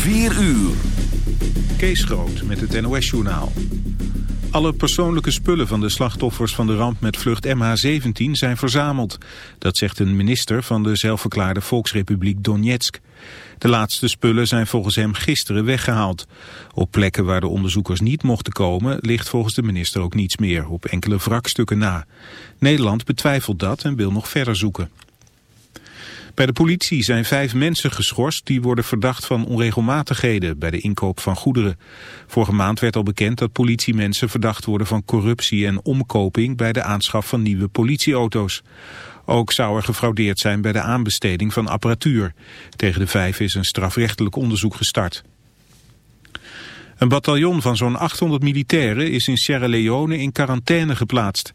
4 uur. Kees Groot met het NOS-journaal. Alle persoonlijke spullen van de slachtoffers van de ramp met vlucht MH17 zijn verzameld. Dat zegt een minister van de zelfverklaarde Volksrepubliek Donetsk. De laatste spullen zijn volgens hem gisteren weggehaald. Op plekken waar de onderzoekers niet mochten komen ligt volgens de minister ook niets meer, op enkele wrakstukken na. Nederland betwijfelt dat en wil nog verder zoeken. Bij de politie zijn vijf mensen geschorst die worden verdacht van onregelmatigheden bij de inkoop van goederen. Vorige maand werd al bekend dat politiemensen verdacht worden van corruptie en omkoping bij de aanschaf van nieuwe politieauto's. Ook zou er gefraudeerd zijn bij de aanbesteding van apparatuur. Tegen de vijf is een strafrechtelijk onderzoek gestart. Een bataljon van zo'n 800 militairen is in Sierra Leone in quarantaine geplaatst.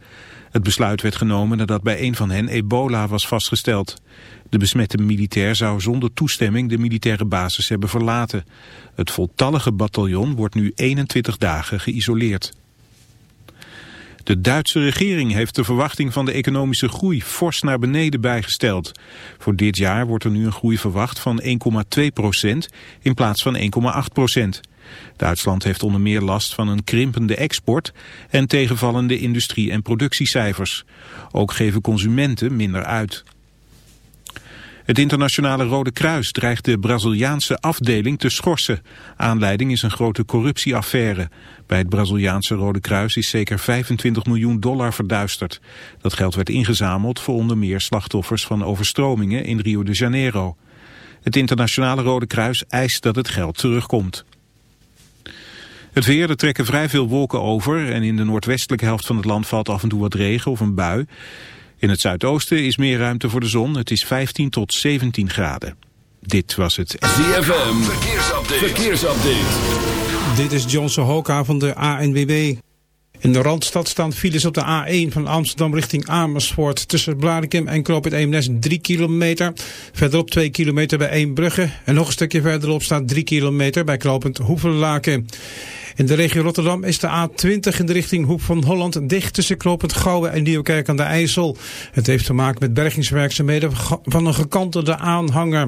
Het besluit werd genomen nadat bij een van hen ebola was vastgesteld. De besmette militair zou zonder toestemming de militaire basis hebben verlaten. Het voltallige bataljon wordt nu 21 dagen geïsoleerd. De Duitse regering heeft de verwachting van de economische groei fors naar beneden bijgesteld. Voor dit jaar wordt er nu een groei verwacht van 1,2 procent in plaats van 1,8 procent. Duitsland heeft onder meer last van een krimpende export en tegenvallende industrie- en productiecijfers. Ook geven consumenten minder uit. Het internationale Rode Kruis dreigt de Braziliaanse afdeling te schorsen. Aanleiding is een grote corruptieaffaire. Bij het Braziliaanse Rode Kruis is zeker 25 miljoen dollar verduisterd. Dat geld werd ingezameld voor onder meer slachtoffers van overstromingen in Rio de Janeiro. Het internationale Rode Kruis eist dat het geld terugkomt. Het weer, er trekken vrij veel wolken over en in de noordwestelijke helft van het land valt af en toe wat regen of een bui. In het zuidoosten is meer ruimte voor de zon. Het is 15 tot 17 graden. Dit was het ZFM Verkeersupdate. Verkeersupdate. Dit is John Sohoka van de ANWB. In de Randstad staan files op de A1 van Amsterdam richting Amersfoort. Tussen Blarikum en Knoop het Eemnes 3 kilometer. Verderop 2 kilometer bij Eembrugge. En nog een stukje verderop staat 3 kilometer bij knooppunt Hoevenlaken. In de regio Rotterdam is de A20 in de richting Hoek van Holland dicht tussen knooppunt Gouwen en Nieuwekerk aan de IJssel. Het heeft te maken met bergingswerkzaamheden van een gekantelde aanhanger.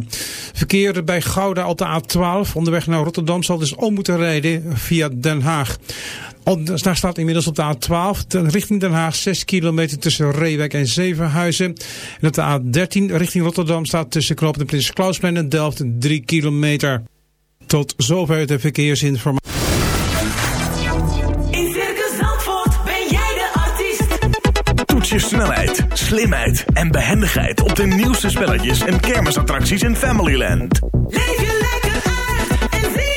Verkeer bij Gouda op de A12 onderweg naar Rotterdam zal dus om moeten rijden via Den Haag. Daar staat inmiddels op de A12 richting Den Haag 6 kilometer tussen Reewijk en Zevenhuizen. En op de A13 richting Rotterdam staat tussen knooppunt Prins Klausplein en Delft 3 kilometer. Tot zover de verkeersinformatie. je snelheid, slimheid en behendigheid op de nieuwste spelletjes en kermisattracties in Familyland. Leef je lekker uit en zie.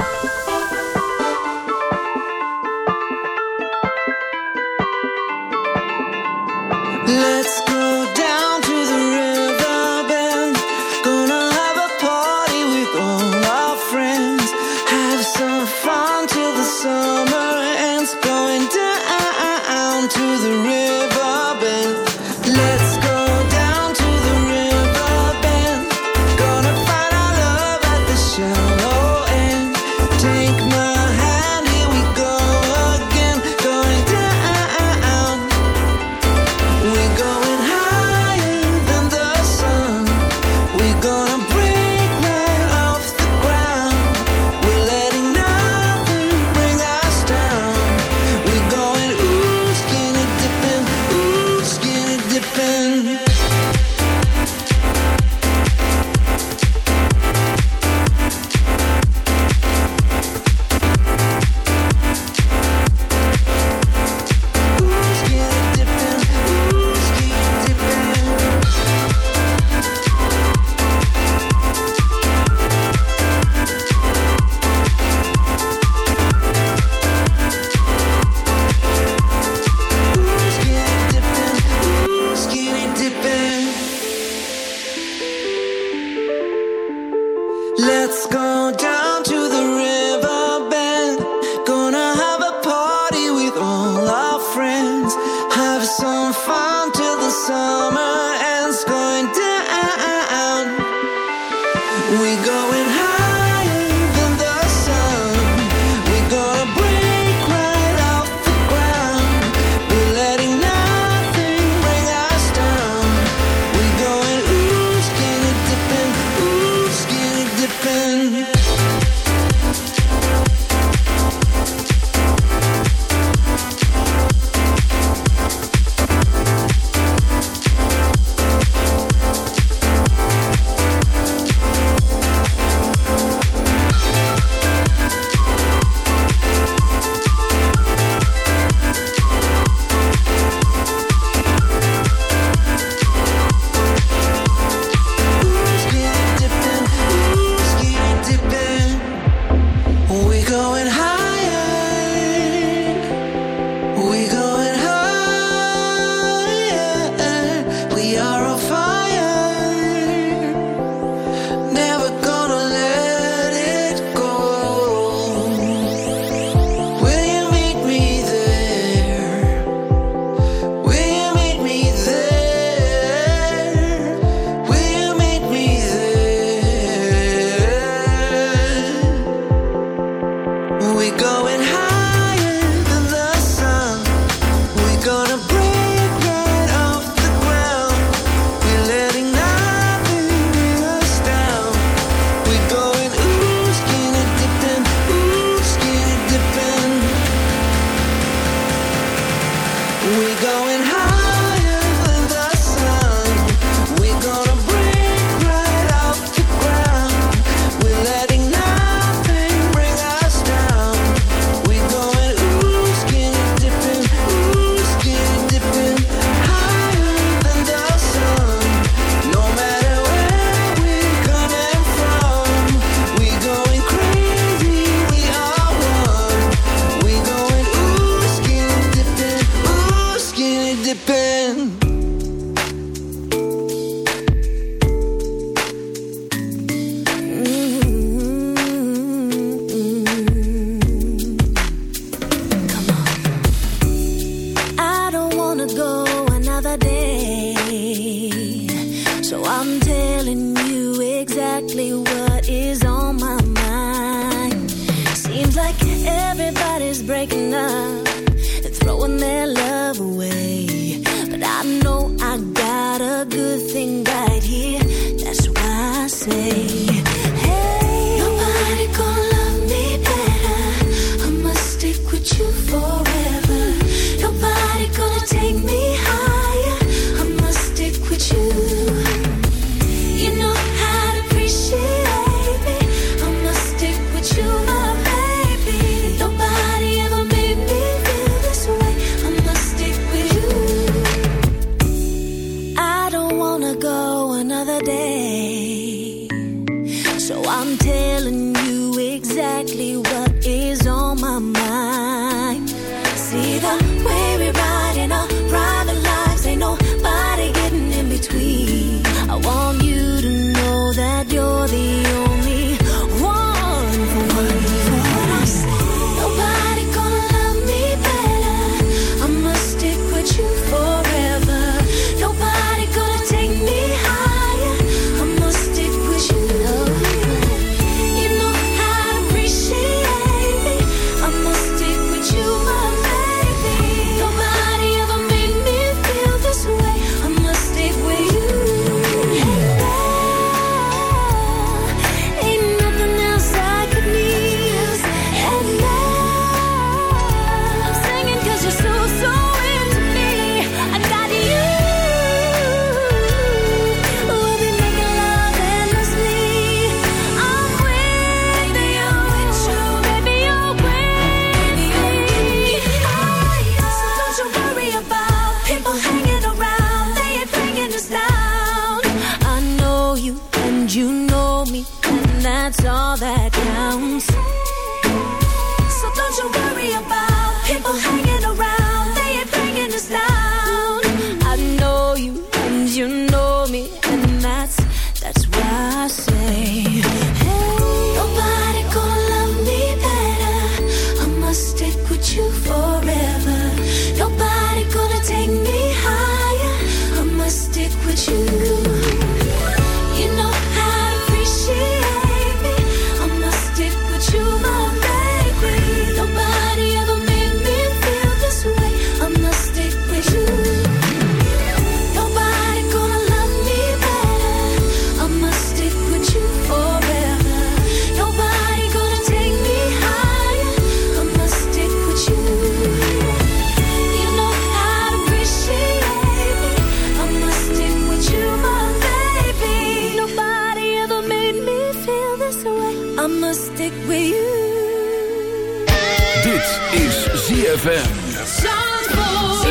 ZFM.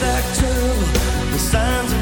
back to the signs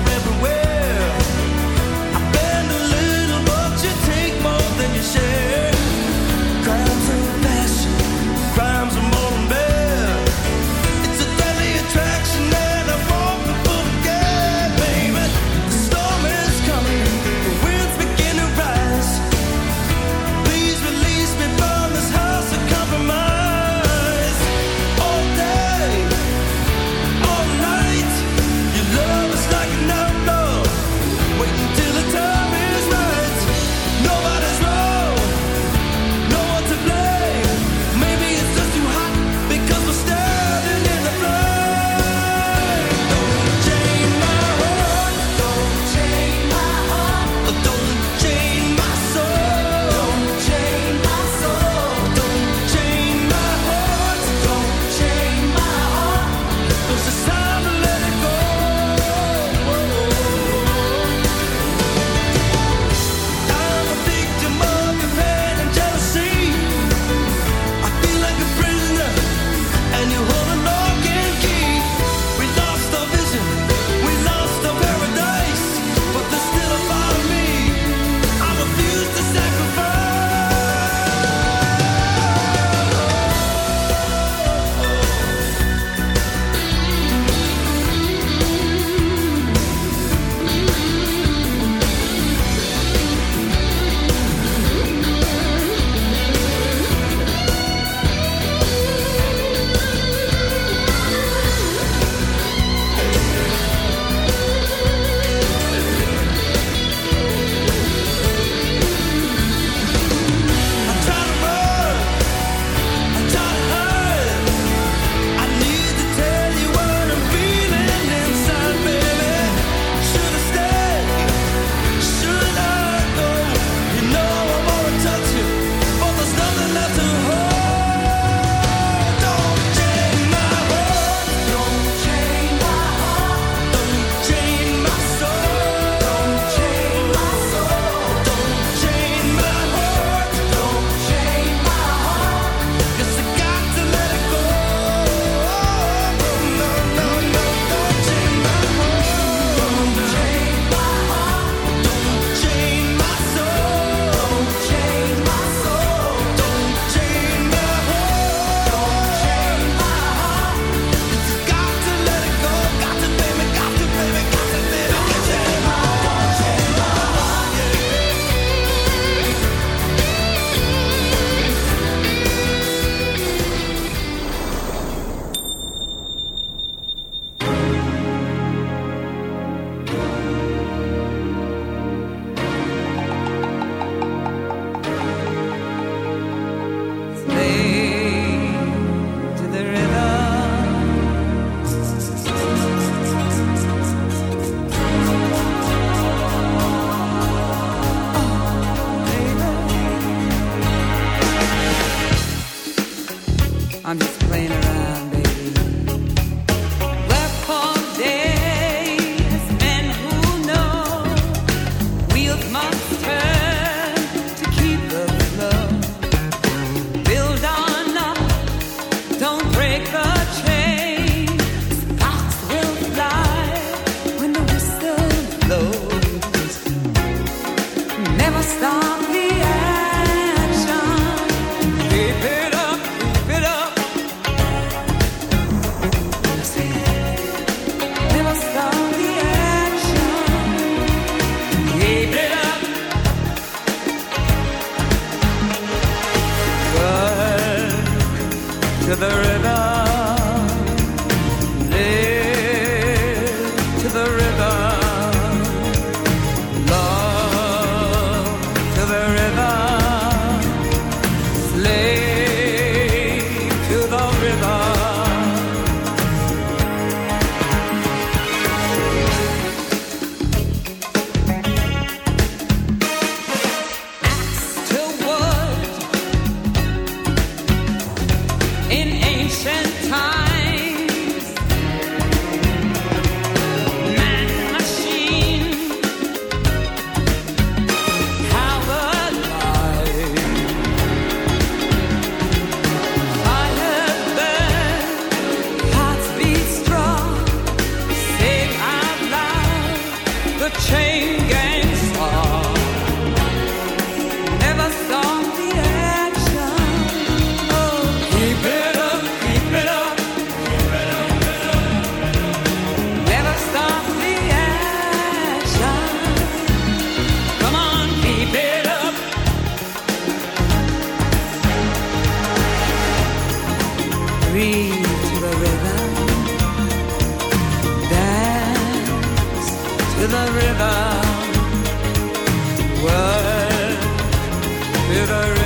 that I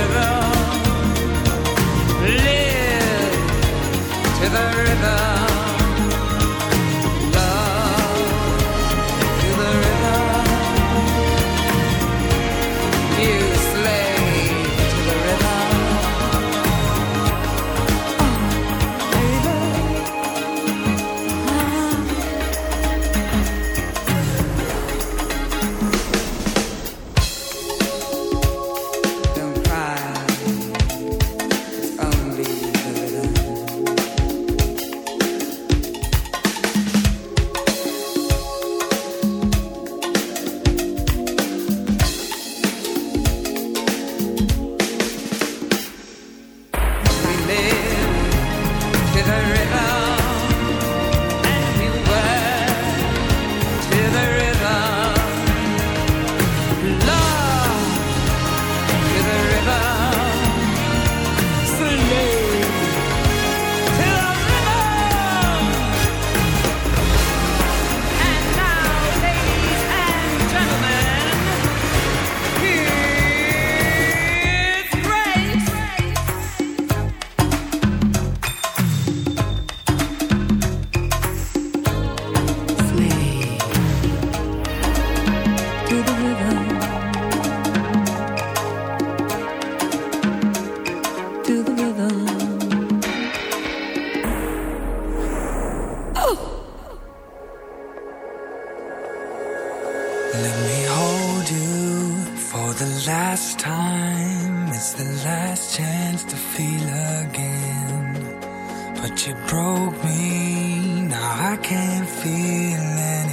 I can't feel it.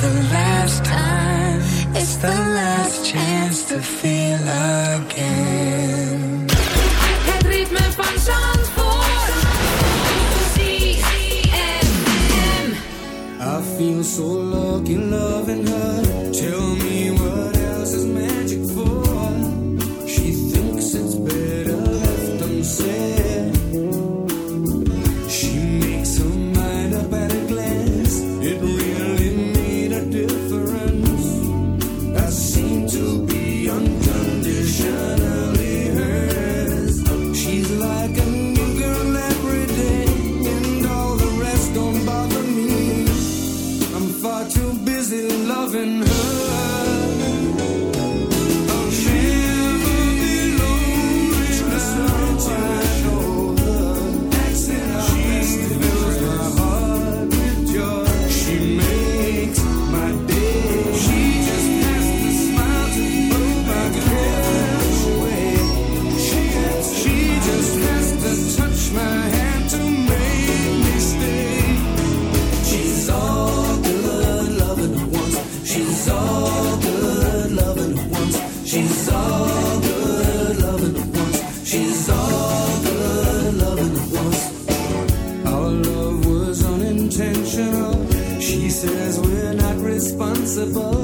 The possible.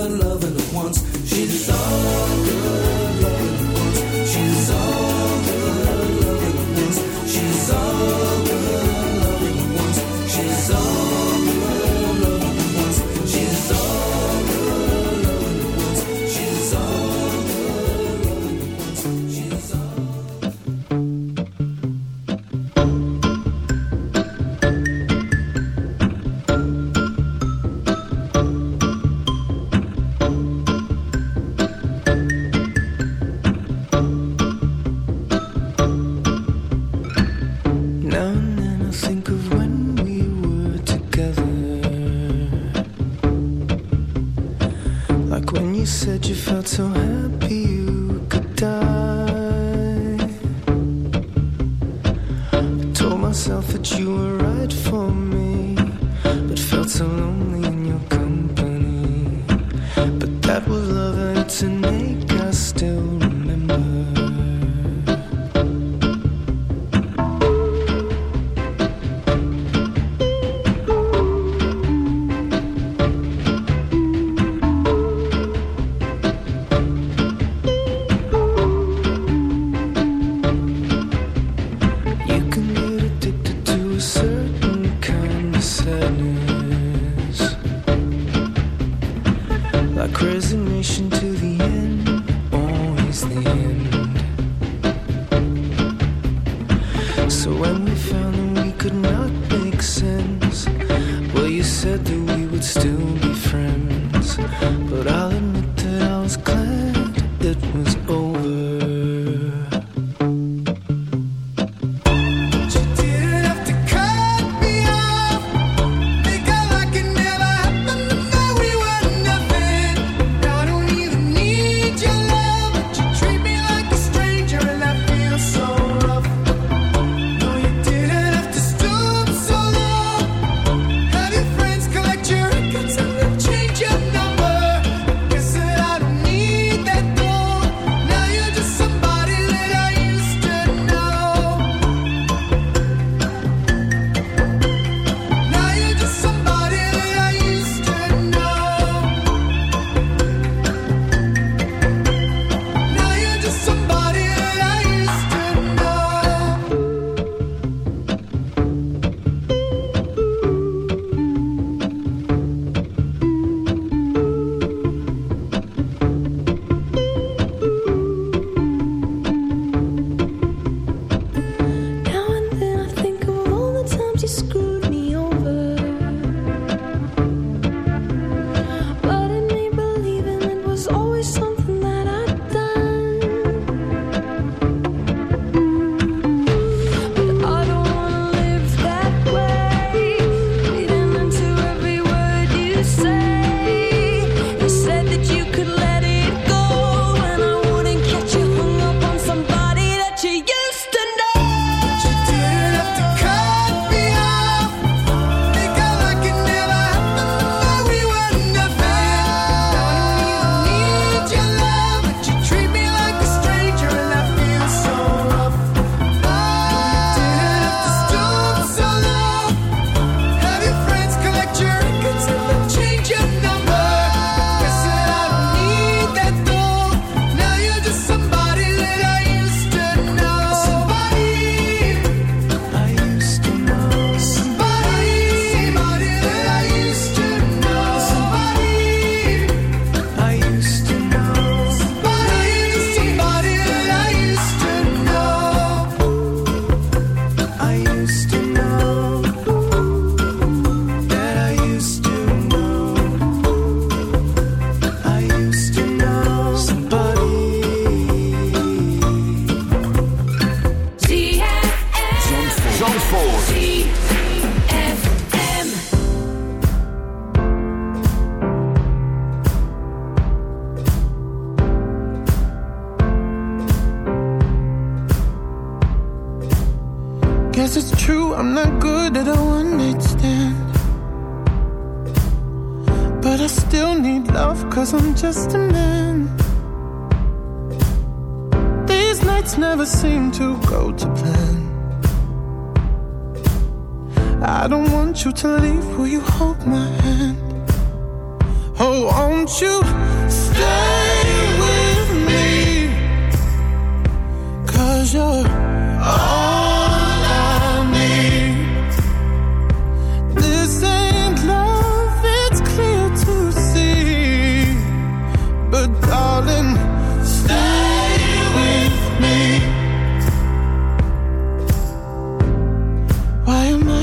we found that we could not make sense.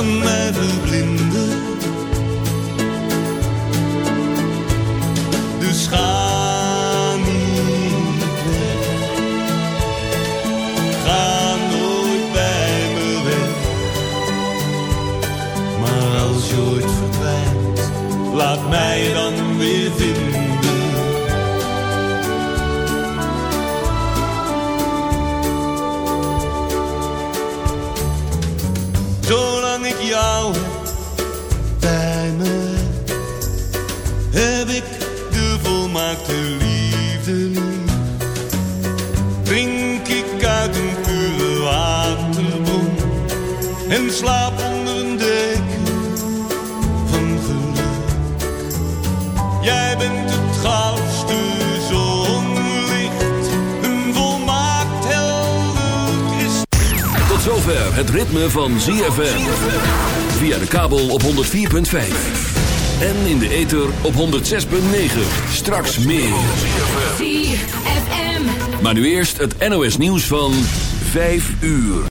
Kan slaap onder een deken van geluk. Jij bent het goudste zonlicht, een volmaakt helder kristal. Tot zover het ritme van ZFM. Via de kabel op 104.5. En in de ether op 106.9. Straks meer. ZFM. Maar nu eerst het NOS nieuws van 5 uur.